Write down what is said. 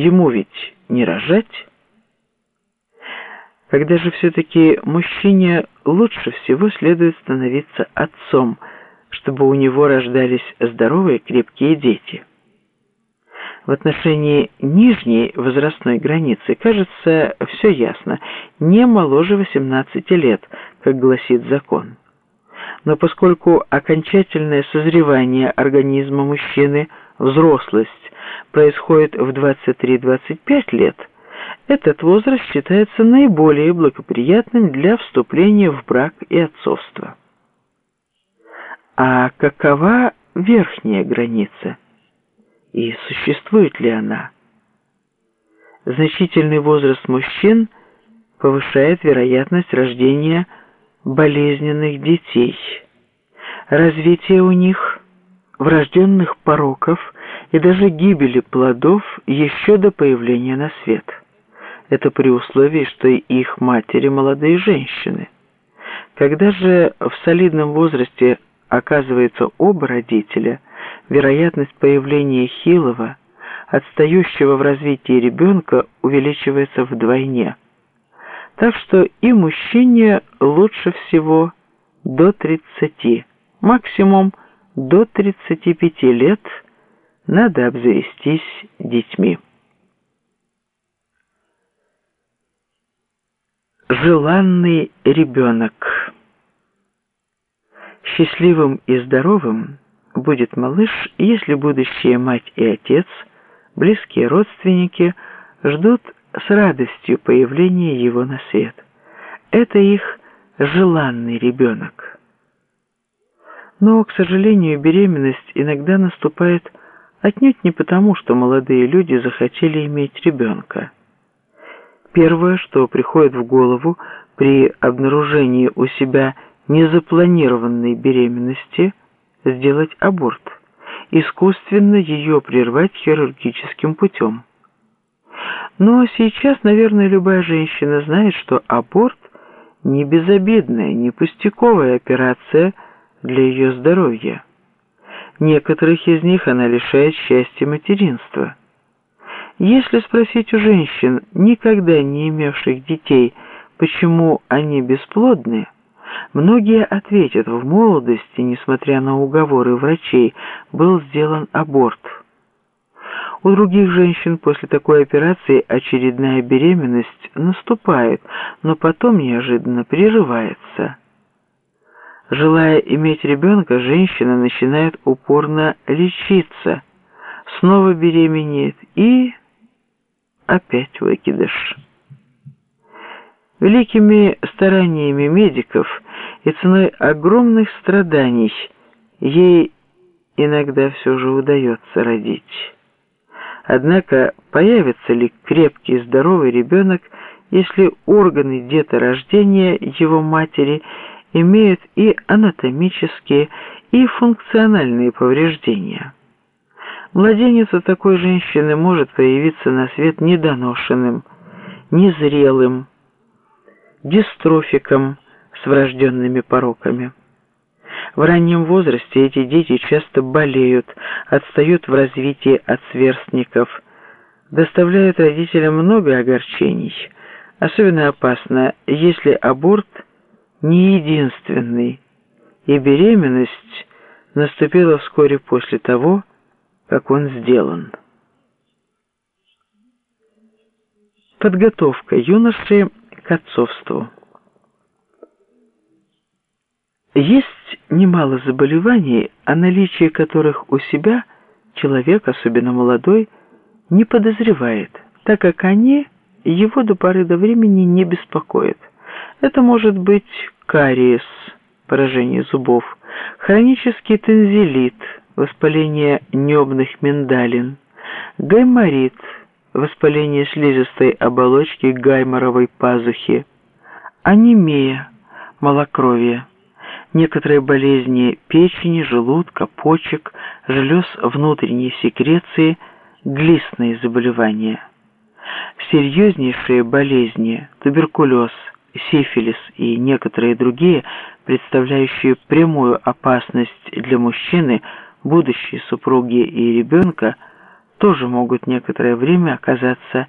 ему ведь не рожать. Когда же все-таки мужчине лучше всего следует становиться отцом, чтобы у него рождались здоровые крепкие дети. В отношении нижней возрастной границы, кажется, все ясно, не моложе 18 лет, как гласит закон. Но поскольку окончательное созревание организма мужчины, взрослость, происходит в 23-25 лет, этот возраст считается наиболее благоприятным для вступления в брак и отцовство. А какова верхняя граница? И существует ли она? Значительный возраст мужчин повышает вероятность рождения болезненных детей. Развитие у них врожденных пороков и даже гибели плодов еще до появления на свет. Это при условии, что их матери молодые женщины. Когда же в солидном возрасте оказывается оба родителя, вероятность появления хилого, отстающего в развитии ребенка увеличивается вдвойне. Так что и мужчине лучше всего до 30, максимум до 35 лет надо обзавестись детьми. Желанный ребенок. Счастливым и здоровым будет малыш, если будущая мать и отец, близкие родственники, ждут с радостью появления его на свет. Это их желанный ребенок. Но, к сожалению, беременность иногда наступает отнюдь не потому, что молодые люди захотели иметь ребенка. Первое, что приходит в голову при обнаружении у себя незапланированной беременности – сделать аборт, искусственно ее прервать хирургическим путем. Но сейчас, наверное, любая женщина знает, что аборт – не безобидная, не пустяковая операция для ее здоровья. Некоторых из них она лишает счастья материнства – если спросить у женщин, никогда не имевших детей, почему они бесплодны, многие ответят, в молодости, несмотря на уговоры врачей, был сделан аборт. У других женщин после такой операции очередная беременность наступает, но потом неожиданно прерывается. Желая иметь ребенка, женщина начинает упорно лечиться, снова беременеет и опять выкидыш. Великими стараниями медиков и ценой огромных страданий ей иногда все же удается родить. Однако появится ли крепкий здоровый ребенок, если органы деторождения его матери имеют и анатомические, и функциональные повреждения? Младенец у такой женщины может появиться на свет недоношенным, незрелым, дистрофиком с врожденными пороками. В раннем возрасте эти дети часто болеют, отстают в развитии от сверстников, доставляют родителям много огорчений. Особенно опасно, если аборт не единственный, и беременность наступила вскоре после того, как он сделан. Подготовка юноши к отцовству. Есть немало заболеваний, о наличии которых у себя человек, особенно молодой, не подозревает, так как они его до поры до времени не беспокоят. Это может быть кариес, поражение зубов, хронический тензилит – воспаление небных миндалин, гайморит, воспаление слизистой оболочки гайморовой пазухи, анемия, малокровие, некоторые болезни печени, желудка, почек, желез внутренней секреции, глистные заболевания. Серьезнейшие болезни, туберкулез, сифилис и некоторые другие, представляющие прямую опасность для мужчины – будущей супруги и ребенка тоже могут некоторое время оказаться